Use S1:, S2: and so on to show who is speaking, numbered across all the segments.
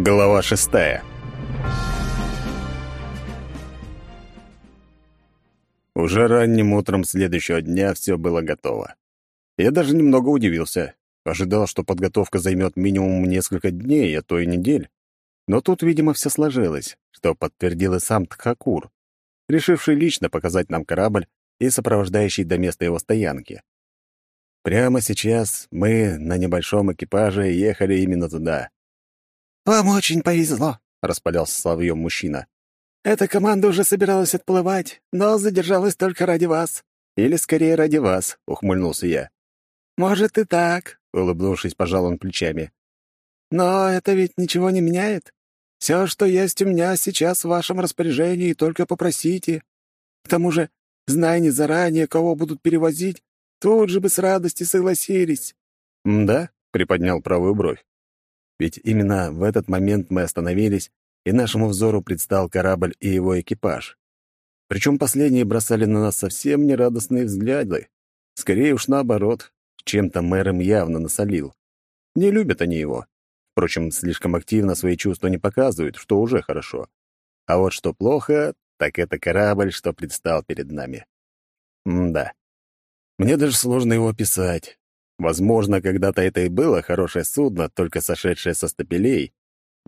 S1: Глава шестая Уже ранним утром следующего дня все было готово. Я даже немного удивился. Ожидал, что подготовка займет минимум несколько дней, а то и недель. Но тут, видимо, все сложилось, что подтвердил и сам Тхакур, решивший лично показать нам корабль и сопровождающий до места его стоянки. Прямо сейчас мы на небольшом экипаже ехали именно туда.
S2: «Вам очень повезло», — распалялся соловьем мужчина. «Эта команда уже собиралась отплывать, но задержалась только ради вас».
S1: «Или скорее ради вас», — ухмыльнулся я.
S2: «Может и так», —
S1: улыбнувшись, пожал он плечами.
S2: «Но это ведь ничего не меняет. Все, что есть у меня сейчас в вашем распоряжении, только попросите. К тому же, зная не заранее, кого будут перевозить, тут же бы с радостью согласились».
S1: «Да?» — приподнял правую бровь. Ведь именно в этот момент мы остановились, и нашему взору предстал корабль и его экипаж. Причем последние бросали на нас совсем нерадостные взгляды. Скорее уж наоборот, чем-то мэр им явно насолил. Не любят они его. Впрочем, слишком активно свои чувства не показывают, что уже хорошо. А вот что плохо, так это корабль, что предстал перед нами. М да. Мне даже сложно его описать. Возможно, когда-то это и было хорошее судно, только сошедшее со стапелей,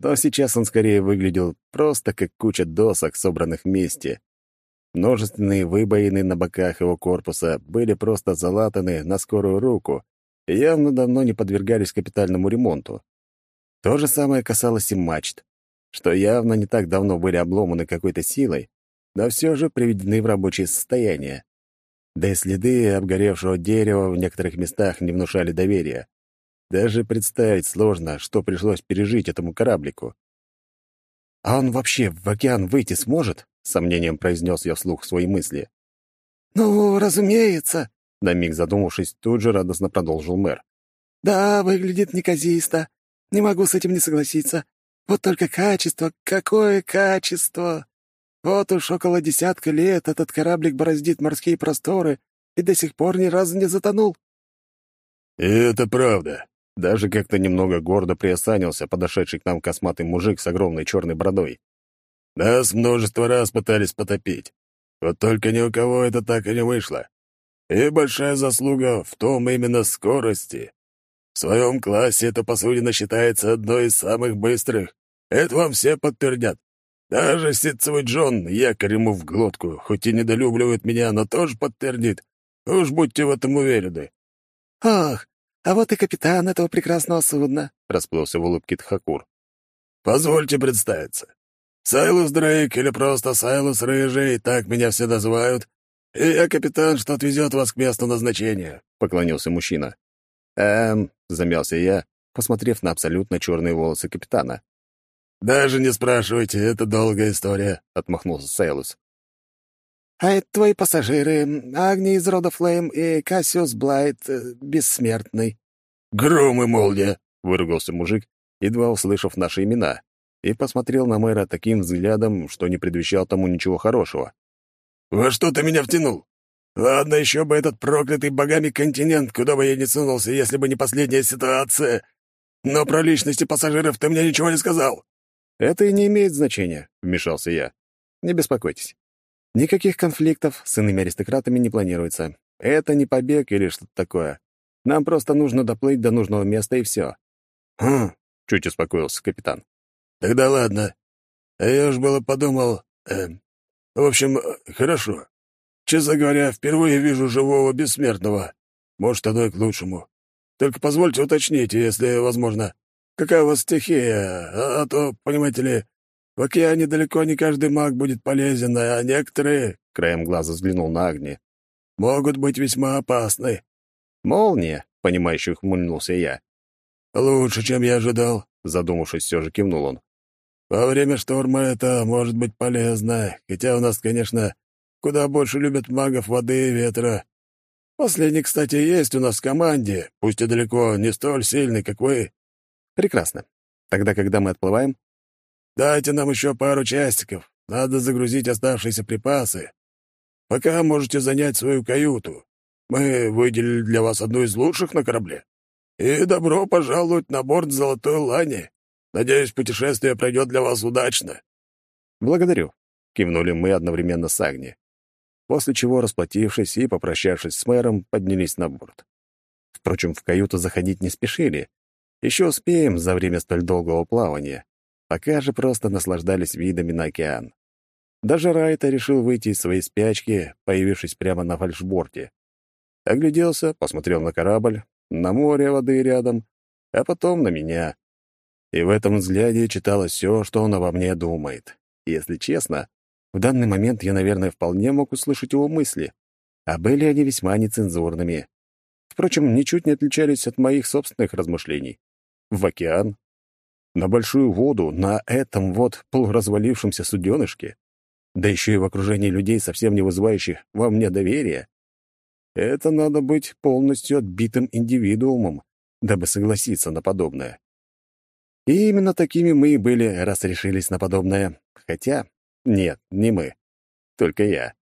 S1: но сейчас он скорее выглядел просто как куча досок, собранных вместе. Множественные выбоины на боках его корпуса были просто залатаны на скорую руку и явно давно не подвергались капитальному ремонту. То же самое касалось и мачт, что явно не так давно были обломаны какой-то силой, но все же приведены в рабочее состояние. Да и следы обгоревшего дерева в некоторых местах не внушали доверия. Даже представить сложно, что пришлось пережить этому кораблику. «А он вообще в океан выйти сможет?» — сомнением произнес я вслух свои мысли.
S2: «Ну, разумеется», —
S1: на миг задумавшись, тут же радостно продолжил мэр.
S2: «Да, выглядит неказисто. Не могу с этим не согласиться. Вот только качество, какое качество! Вот уж около десятка лет этот кораблик бороздит морские просторы и до сих пор ни разу не затонул.
S1: И это правда. Даже как-то немного гордо приосанился подошедший к нам косматый мужик с огромной черной бородой. Нас множество раз пытались потопить. Вот только ни у кого это так и не вышло. И большая заслуга в том именно скорости. В своем классе эта посудина считается одной из самых быстрых. Это вам все подтвердят. Даже ситцевый Джон, якорь ему в глотку, хоть и недолюбливает меня, но тоже подтвердит. Уж будьте в этом уверены».
S2: «Ах, а вот и капитан этого прекрасного судна», — расплылся в улыбке Тхакур.
S1: «Позвольте представиться. Сайлус Дрейк или просто Сайлус Рыжий, так меня все называют. И я капитан, что отвезет вас к месту назначения», — поклонился мужчина. «Эм», — замялся я, посмотрев на абсолютно черные волосы капитана. «Даже не спрашивайте, это долгая история», — отмахнулся Сейлус.
S2: «А это твои пассажиры, Агни из рода Флейм и Кассиус Блайт, э, бессмертный».
S1: «Гром и молния!» — выругался мужик, едва услышав наши имена, и посмотрел на мэра таким взглядом, что не предвещал тому ничего хорошего. «Во что ты меня втянул? Ладно, еще бы этот проклятый богами континент, куда бы я ни сунулся, если бы не последняя ситуация. Но про личности пассажиров ты мне ничего не сказал». «Это и не имеет значения», — вмешался я. «Не беспокойтесь. Никаких конфликтов с иными аристократами не планируется. Это не побег или что-то такое. Нам просто нужно доплыть до нужного места, и все». «Хм», — чуть успокоился капитан. «Тогда ладно. Я уж было подумал... Э, в общем, хорошо. Честно говоря, впервые вижу живого бессмертного. Может, оно и к лучшему. Только позвольте уточнить, если возможно, Какая у вас стихия? А, а то, понимаете ли, в океане далеко не каждый маг будет полезен, а некоторые, — краем глаза взглянул на Агни, — могут быть весьма опасны. «Молния», — понимающе ухмыльнулся я. «Лучше, чем я ожидал», — задумавшись, все же кивнул он. «Во время шторма это может быть полезно, хотя у нас, конечно, куда больше любят магов воды и ветра. Последний, кстати, есть у нас в команде, пусть и далеко не столь сильный, как вы, Прекрасно. Тогда, когда мы отплываем? Дайте нам еще пару часиков. Надо загрузить оставшиеся припасы. Пока можете занять свою каюту. Мы выделили для вас одну из лучших на корабле. И добро пожаловать на борт Золотой Лани. Надеюсь, путешествие пройдет для вас удачно».
S2: «Благодарю», — кивнули мы одновременно с Агни. После чего, расплатившись и попрощавшись с мэром, поднялись на борт. Впрочем, в каюту заходить не спешили. Еще успеем за время столь долгого плавания. Пока же просто наслаждались видами на океан. Даже Райта решил выйти из своей спячки, появившись прямо на фальшборте. Огляделся, посмотрел на корабль, на море воды рядом, а потом на меня. И в этом взгляде читалось все, что он обо мне думает. Если честно, в данный момент я, наверное, вполне мог услышать его мысли, а были они весьма нецензурными. Впрочем, ничуть не отличались от моих собственных размышлений. В океан, на большую воду, на этом вот полуразвалившемся суденышке, да еще и в окружении людей, совсем не вызывающих во мне доверия. Это надо быть полностью отбитым индивидуумом, дабы согласиться на подобное. И именно такими мы и были, раз решились на подобное. Хотя, нет, не мы. Только я.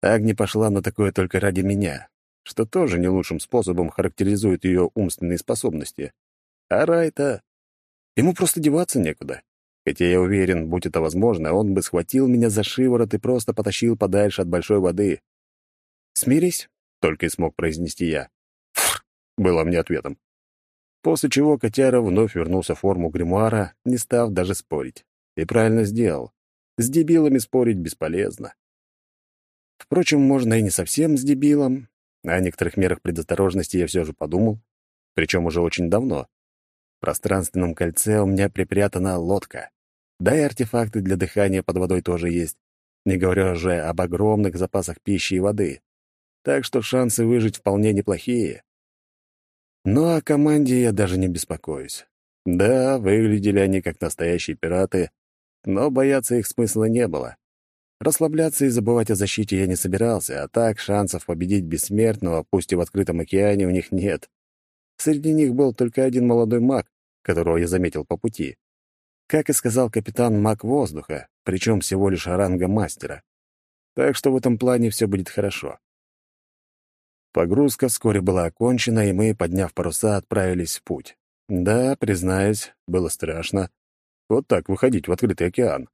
S2: Агни пошла на такое только ради меня, что тоже не лучшим способом характеризует ее умственные способности. А Райта... Ему просто деваться некуда. Хотя я уверен, будь это возможно, он бы схватил меня за шиворот и просто потащил подальше от большой воды. «Смирись», — только и смог произнести я. Было мне ответом. После чего котяра вновь вернулся в форму гримуара, не став даже спорить. И правильно сделал. С дебилами спорить бесполезно. Впрочем, можно и не совсем с дебилом. О некоторых мерах предосторожности я все же подумал, причем уже очень давно. Пространственном кольце у меня припрятана лодка. Да и артефакты для дыхания под водой тоже есть, не говоря уже об огромных запасах пищи и воды. Так что шансы выжить вполне неплохие. Но о команде я даже не беспокоюсь. Да, выглядели они как настоящие пираты, но бояться их смысла не было. Расслабляться и забывать о защите я не собирался, а так шансов победить бессмертного, пусть и в открытом океане, у них нет. Среди них был только один молодой маг, которого я заметил по пути. Как и сказал капитан маг воздуха, причем всего лишь ранга мастера. Так что в этом плане все будет хорошо. Погрузка вскоре была окончена, и мы, подняв паруса, отправились в путь. Да, признаюсь, было страшно. Вот так выходить в открытый океан.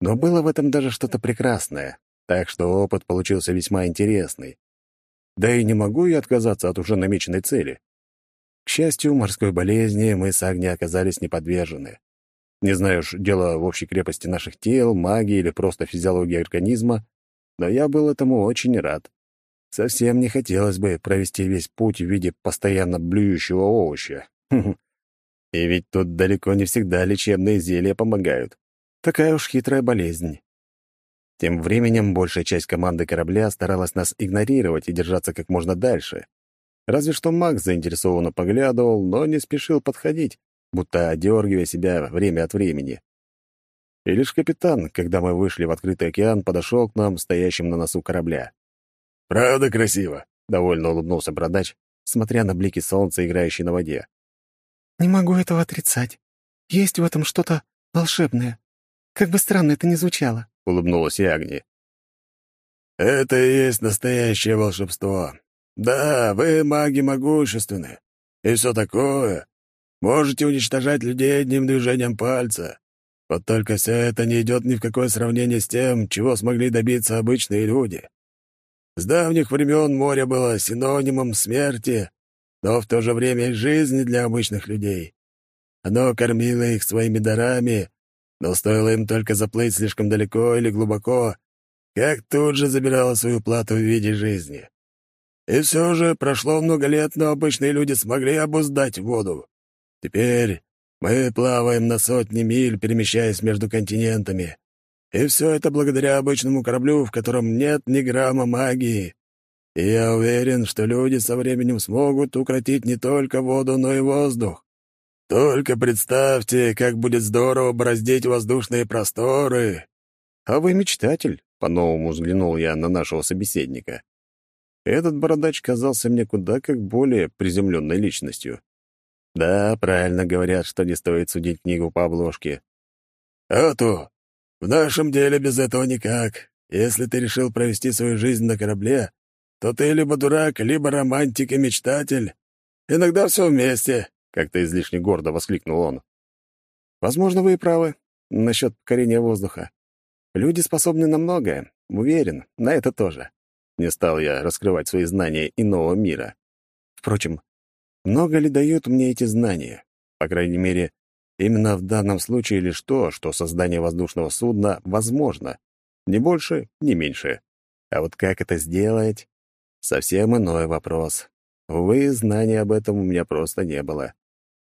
S2: Но было в этом даже что-то прекрасное, так что опыт получился весьма интересный. Да и не могу я отказаться от уже намеченной цели. К счастью, морской болезни мы с Агни оказались не подвержены. Не знаю уж, дело в общей крепости наших тел, магии или просто физиологии организма, но я был этому очень рад. Совсем не хотелось бы провести весь путь в виде постоянно блюющего овоща. И ведь тут далеко не всегда лечебные зелья помогают. Такая уж хитрая болезнь. Тем временем большая часть команды корабля старалась нас игнорировать и держаться как можно дальше. Разве что Макс заинтересованно поглядывал, но не спешил подходить, будто одергивая себя время от времени. И лишь капитан, когда мы вышли в открытый океан, подошел к нам, стоящим на носу корабля.
S1: «Правда красиво?»
S2: — довольно улыбнулся бородач, смотря на блики солнца, играющие на воде.
S3: «Не могу этого отрицать. Есть в этом что-то волшебное. Как бы странно это ни звучало», —
S2: улыбнулась и Агни.
S1: «Это и есть настоящее волшебство. Да, вы маги могущественны. И все такое. Можете уничтожать людей одним движением пальца. Вот только все это не идет ни в какое сравнение с тем, чего смогли добиться обычные люди. С давних времен море было синонимом смерти, но в то же время и жизни для обычных людей. Оно кормило их своими дарами, но стоило им только заплыть слишком далеко или глубоко, как тут же забирало свою плату в виде жизни. И все же прошло много лет, но обычные люди смогли обуздать воду. Теперь мы плаваем на сотни миль, перемещаясь между континентами. И все это благодаря обычному кораблю, в котором нет ни грамма магии. И я уверен, что люди со временем смогут укротить не только воду, но и воздух. Только представьте, как будет здорово бороздить воздушные просторы.
S2: А вы мечтатель, по-новому взглянул я на нашего собеседника. Этот бородач казался мне куда как более приземленной личностью. Да, правильно говорят, что не стоит судить книгу по обложке.
S1: А то, в нашем деле без этого никак. Если ты решил провести свою жизнь на корабле, то ты либо дурак, либо романтик и мечтатель. Иногда все вместе», — как-то излишне гордо воскликнул он. Возможно, вы и правы насчет покорения воздуха. Люди способны на многое, уверен, на это тоже. Не стал я раскрывать свои знания иного мира. Впрочем, много ли дают мне эти знания? По крайней мере, именно в данном случае лишь то, что создание воздушного судна возможно. Ни больше, ни меньше. А вот как это сделать? Совсем иной вопрос. Увы, знания об этом у меня просто не было.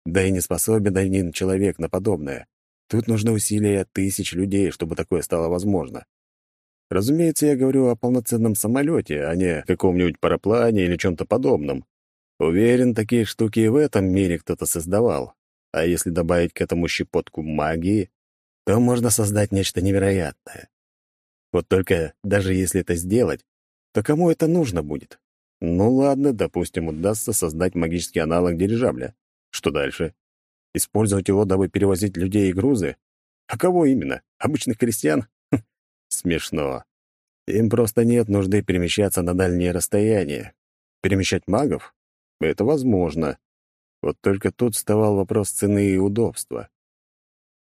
S1: Да и не способен один человек на подобное. Тут нужны усилия тысяч людей, чтобы такое стало возможно. Разумеется, я говорю о полноценном самолете, а не каком-нибудь параплане или чем-то подобном. Уверен, такие штуки и в этом мире кто-то создавал. А если добавить к этому щепотку магии, то можно создать нечто невероятное. Вот только даже если это сделать, то кому это нужно будет? Ну ладно, допустим, удастся создать магический аналог дирижабля. Что дальше? Использовать его, дабы перевозить людей и грузы? А кого именно? Обычных крестьян? Смешно. Им просто нет нужды перемещаться на дальние расстояния. Перемещать магов? Это возможно. Вот только тут вставал вопрос цены и удобства.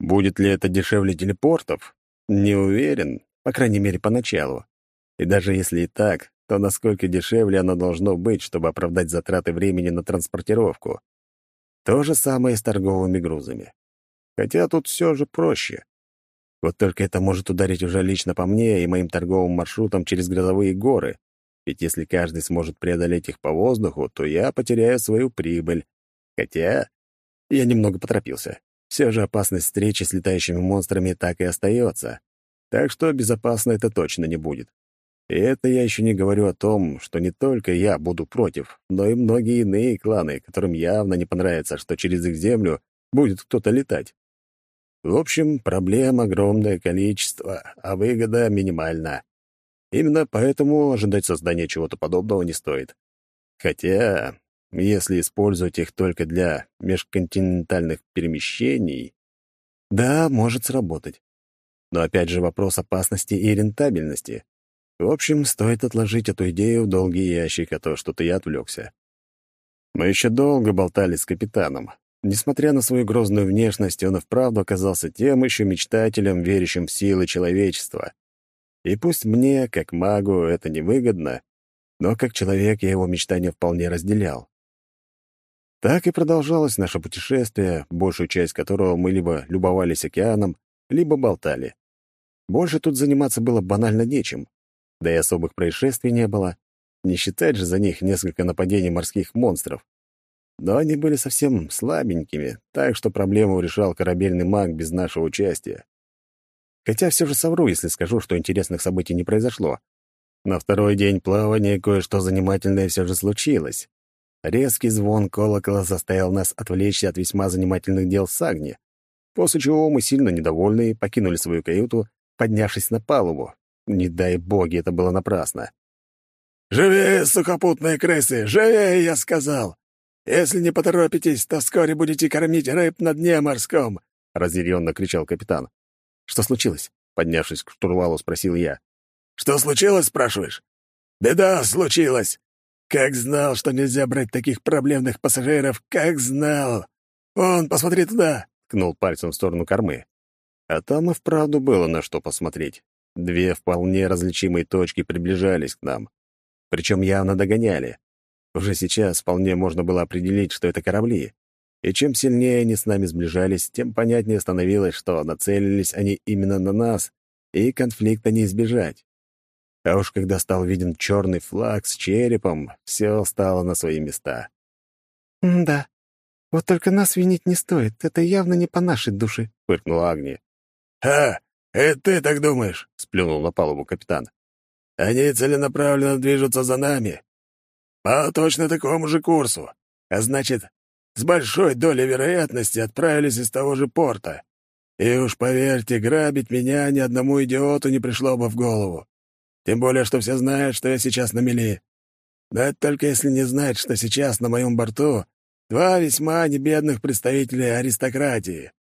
S1: Будет ли это дешевле телепортов? Не уверен, по крайней мере, поначалу. И даже если и так, то насколько дешевле оно должно быть, чтобы оправдать затраты времени на транспортировку? То же самое с торговыми грузами. Хотя тут все же проще. Вот только это может ударить уже лично по мне и моим торговым маршрутам через грозовые горы. Ведь если каждый сможет преодолеть их по воздуху, то я потеряю свою прибыль. Хотя я немного поторопился. Все же опасность встречи с летающими монстрами так и остается. Так что безопасно это точно не будет. И это я еще не говорю о том, что не только я буду против, но и многие иные кланы, которым явно не понравится, что через их землю будет кто-то летать. В общем, проблем огромное количество, а выгода минимальна. Именно поэтому ожидать создания чего-то подобного не стоит. Хотя, если использовать их только для межконтинентальных перемещений, да, может сработать. Но опять же вопрос опасности и рентабельности. В общем, стоит отложить эту идею в долгий ящик, а то что-то я отвлекся. Мы еще долго болтали с капитаном. Несмотря на свою грозную внешность, он и вправду оказался тем еще мечтателем, верящим в силы человечества. И пусть мне, как магу, это невыгодно, но как человек я его мечтания вполне разделял. Так и продолжалось наше путешествие, большую часть которого мы либо любовались океаном, либо болтали. Больше тут заниматься было банально нечем да и особых происшествий не было. Не считать же за них несколько нападений морских монстров. Но они были совсем слабенькими, так что проблему решал корабельный маг без нашего участия. Хотя все же совру, если скажу, что интересных событий не произошло. На второй день плавания кое-что занимательное все же случилось. Резкий звон колокола заставил нас отвлечься от весьма занимательных дел с Агни, после чего мы, сильно недовольные, покинули свою каюту, поднявшись на палубу, не дай боги, это было напрасно. «Живее, сухопутные крысы! Живее, я сказал! Если не поторопитесь, то вскоре будете кормить рыб на дне морском!» — разъяренно кричал капитан. «Что случилось?» — поднявшись к штурвалу, спросил я. «Что случилось, спрашиваешь?» «Беда случилась! Как знал, что нельзя брать таких проблемных пассажиров, как знал! Он, посмотри туда!» — ткнул пальцем в сторону кормы. А там и вправду было на что посмотреть. Две вполне различимые точки приближались к нам. Причем явно догоняли. Уже сейчас вполне можно было определить, что это корабли. И чем сильнее они с нами сближались, тем понятнее становилось, что нацелились они именно на нас, и конфликта не избежать. А уж когда стал виден черный флаг с черепом, все стало на свои места.
S3: «Да, вот только нас винить не стоит. Это явно не по нашей душе», —
S1: фыркнула Агния. «Ха! «Это ты так думаешь?» — сплюнул на палубу капитан. «Они целенаправленно движутся за нами. По точно такому же курсу. А значит, с большой долей вероятности отправились из того же порта. И уж поверьте, грабить меня ни одному идиоту не пришло бы в голову. Тем более, что все знают, что я сейчас на мели. Да это только если не знать, что сейчас на моем борту два весьма небедных представителя аристократии.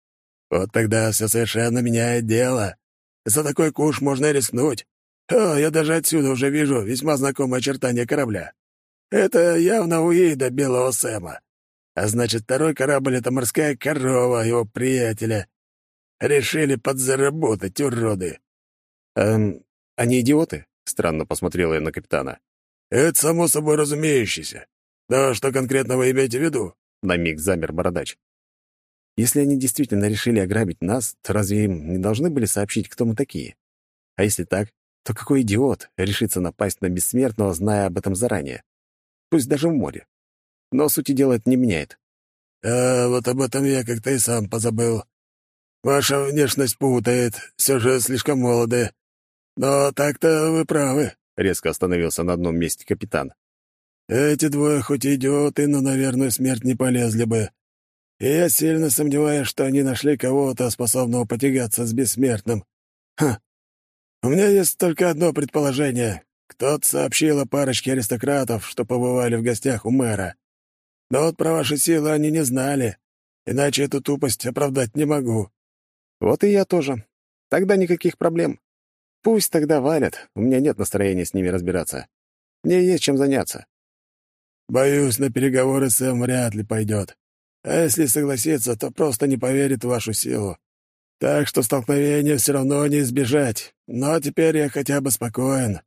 S1: Вот тогда все совершенно меняет дело. За такой куш можно рискнуть. О, я даже отсюда уже вижу весьма знакомое очертание корабля. Это явно Уида Белого Сэма. А значит, второй корабль — это морская корова его приятеля. Решили подзаработать, уроды!»
S3: «Эм, они идиоты?» — странно посмотрела я на капитана.
S1: «Это само собой разумеющееся. Да что конкретно вы имеете в виду?»
S3: На миг замер бородач. «Если они действительно решили ограбить нас, то разве им не должны были сообщить, кто мы такие? А если так, то какой идиот решится напасть на бессмертного, зная об этом заранее? Пусть даже в море. Но сути дела это не меняет.
S1: «А вот об этом я как-то и сам позабыл. Ваша внешность путает, все же слишком молоды. Но так-то вы правы», — резко остановился на одном месте капитан. «Эти двое хоть и идиоты, но, наверное, смерть не полезли бы. И я сильно сомневаюсь, что они нашли кого-то, способного потягаться с бессмертным. Ха! У меня есть только одно предположение. Кто-то сообщил о парочке аристократов, что побывали в гостях у мэра. Но вот про ваши силы они не знали, иначе эту тупость оправдать не могу».
S3: «Вот и я тоже. Тогда никаких проблем. Пусть тогда валят, у меня нет настроения с ними разбираться. Мне есть чем заняться».
S1: «Боюсь, на переговоры Сэм вряд ли пойдет. А если согласится, то просто не поверит в вашу силу. Так что столкновения все равно не избежать. Но теперь я хотя бы спокоен.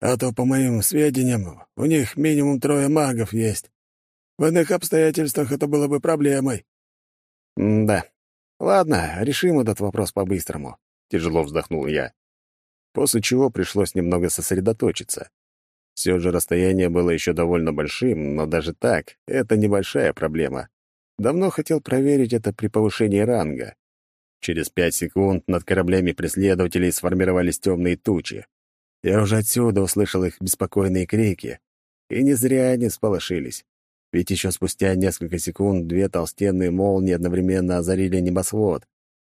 S1: А то, по моим сведениям, у них минимум трое магов есть. В иных обстоятельствах это было бы проблемой.
S3: М да. Ладно, решим этот вопрос по-быстрому. Тяжело вздохнул я. После чего пришлось немного сосредоточиться. Все же расстояние было еще довольно большим, но даже так, это небольшая проблема. Давно хотел проверить это при повышении ранга. Через пять секунд над кораблями преследователей сформировались темные тучи. Я уже отсюда услышал их беспокойные крики. И не зря они сполошились. Ведь еще спустя несколько секунд две толстенные молнии одновременно озарили небосвод,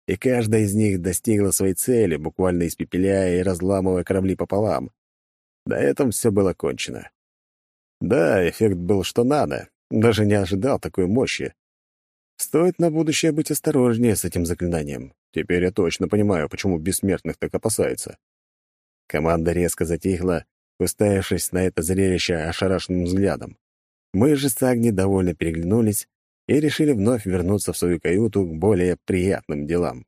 S3: и каждая из них достигла своей цели, буквально испепеляя и разламывая корабли пополам. На этом все было кончено. Да, эффект был что надо. Даже не ожидал такой мощи. Стоит на будущее быть осторожнее с этим заклинанием. Теперь я точно понимаю, почему бессмертных так опасаются. Команда резко затихла, уставившись на это зрелище ошарашенным взглядом. Мы же с Агни довольно переглянулись и решили вновь вернуться в свою каюту к более приятным делам.